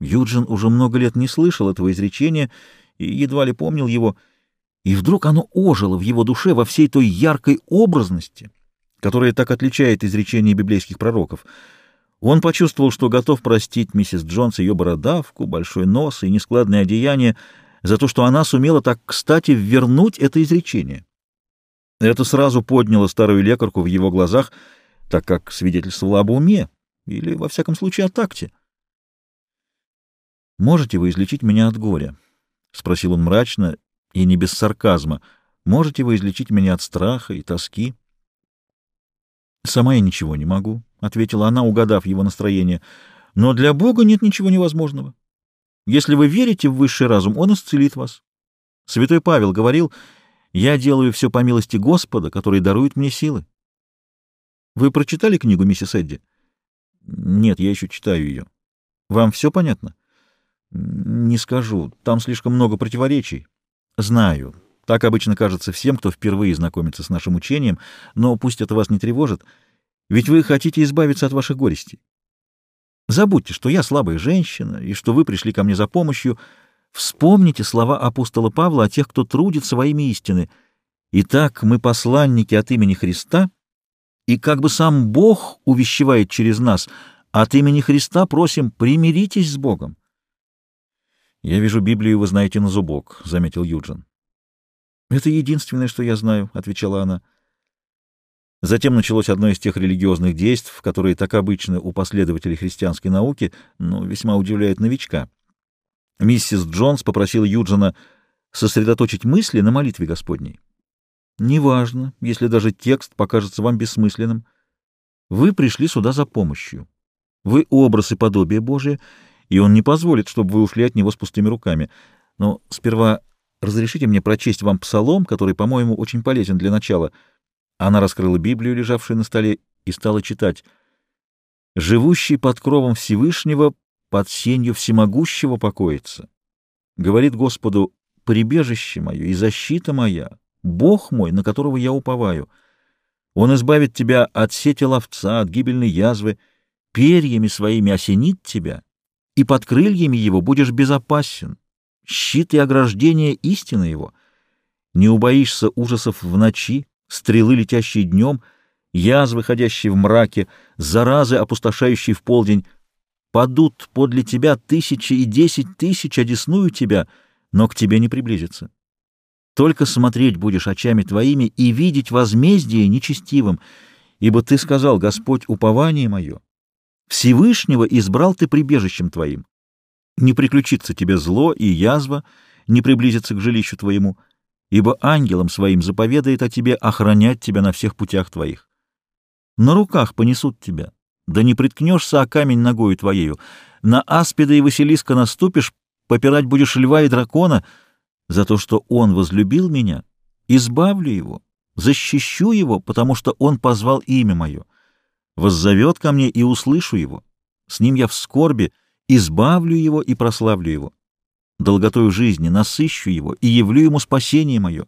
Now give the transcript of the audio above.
Юджин уже много лет не слышал этого изречения и едва ли помнил его, и вдруг оно ожило в его душе во всей той яркой образности, которая так отличает изречения библейских пророков. Он почувствовал, что готов простить миссис Джонс ее бородавку, большой нос и нескладное одеяние за то, что она сумела так кстати вернуть это изречение. Это сразу подняло старую лекарку в его глазах, так как свидетельствовало об уме, или, во всяком случае, о такте. «Можете вы излечить меня от горя?» — спросил он мрачно и не без сарказма. «Можете вы излечить меня от страха и тоски?» «Сама я ничего не могу», — ответила она, угадав его настроение. «Но для Бога нет ничего невозможного. Если вы верите в высший разум, Он исцелит вас. Святой Павел говорил, «Я делаю все по милости Господа, который дарует мне силы». Вы прочитали книгу миссис Эдди? Нет, я еще читаю ее. Вам все понятно? Не скажу. Там слишком много противоречий. Знаю. Так обычно кажется всем, кто впервые знакомится с нашим учением, но пусть это вас не тревожит, ведь вы хотите избавиться от ваших горестей. Забудьте, что я слабая женщина и что вы пришли ко мне за помощью. Вспомните слова апостола Павла о тех, кто трудится во имя истины. Итак, мы посланники от имени Христа, и как бы сам Бог увещевает через нас, от имени Христа просим, примиритесь с Богом. «Я вижу, Библию вы знаете на зубок», — заметил Юджин. «Это единственное, что я знаю», — отвечала она. Затем началось одно из тех религиозных действий, которые так обычны у последователей христианской науки, но весьма удивляет новичка. Миссис Джонс попросила Юджина сосредоточить мысли на молитве Господней. «Неважно, если даже текст покажется вам бессмысленным. Вы пришли сюда за помощью. Вы образ и подобие Божие, и он не позволит, чтобы вы ушли от него с пустыми руками. Но сперва разрешите мне прочесть вам псалом, который, по-моему, очень полезен для начала. Она раскрыла Библию, лежавшую на столе, и стала читать. «Живущий под кровом Всевышнего, под сенью всемогущего покоится. Говорит Господу, прибежище мое и защита моя, Бог мой, на которого я уповаю. Он избавит тебя от сети ловца, от гибельной язвы, перьями своими осенит тебя» и под крыльями его будешь безопасен. Щит и ограждение — истина его. Не убоишься ужасов в ночи, стрелы, летящие днем, язвы, ходящие в мраке, заразы, опустошающие в полдень. Падут подле тебя тысячи и десять тысяч, одесную тебя, но к тебе не приблизится. Только смотреть будешь очами твоими и видеть возмездие нечестивым, ибо ты сказал, Господь, упование мое, Всевышнего избрал ты прибежищем твоим. Не приключится тебе зло и язва, не приблизится к жилищу твоему, ибо ангелом своим заповедает о тебе охранять тебя на всех путях твоих. На руках понесут тебя, да не приткнешься о камень ногою твоею, на аспида и Василиска наступишь, попирать будешь льва и дракона, за то, что он возлюбил меня, избавлю его, защищу его, потому что он позвал имя мое воззовет ко мне и услышу его. С ним я в скорби, избавлю его и прославлю его. Долготою жизни насыщу его и явлю ему спасение мое.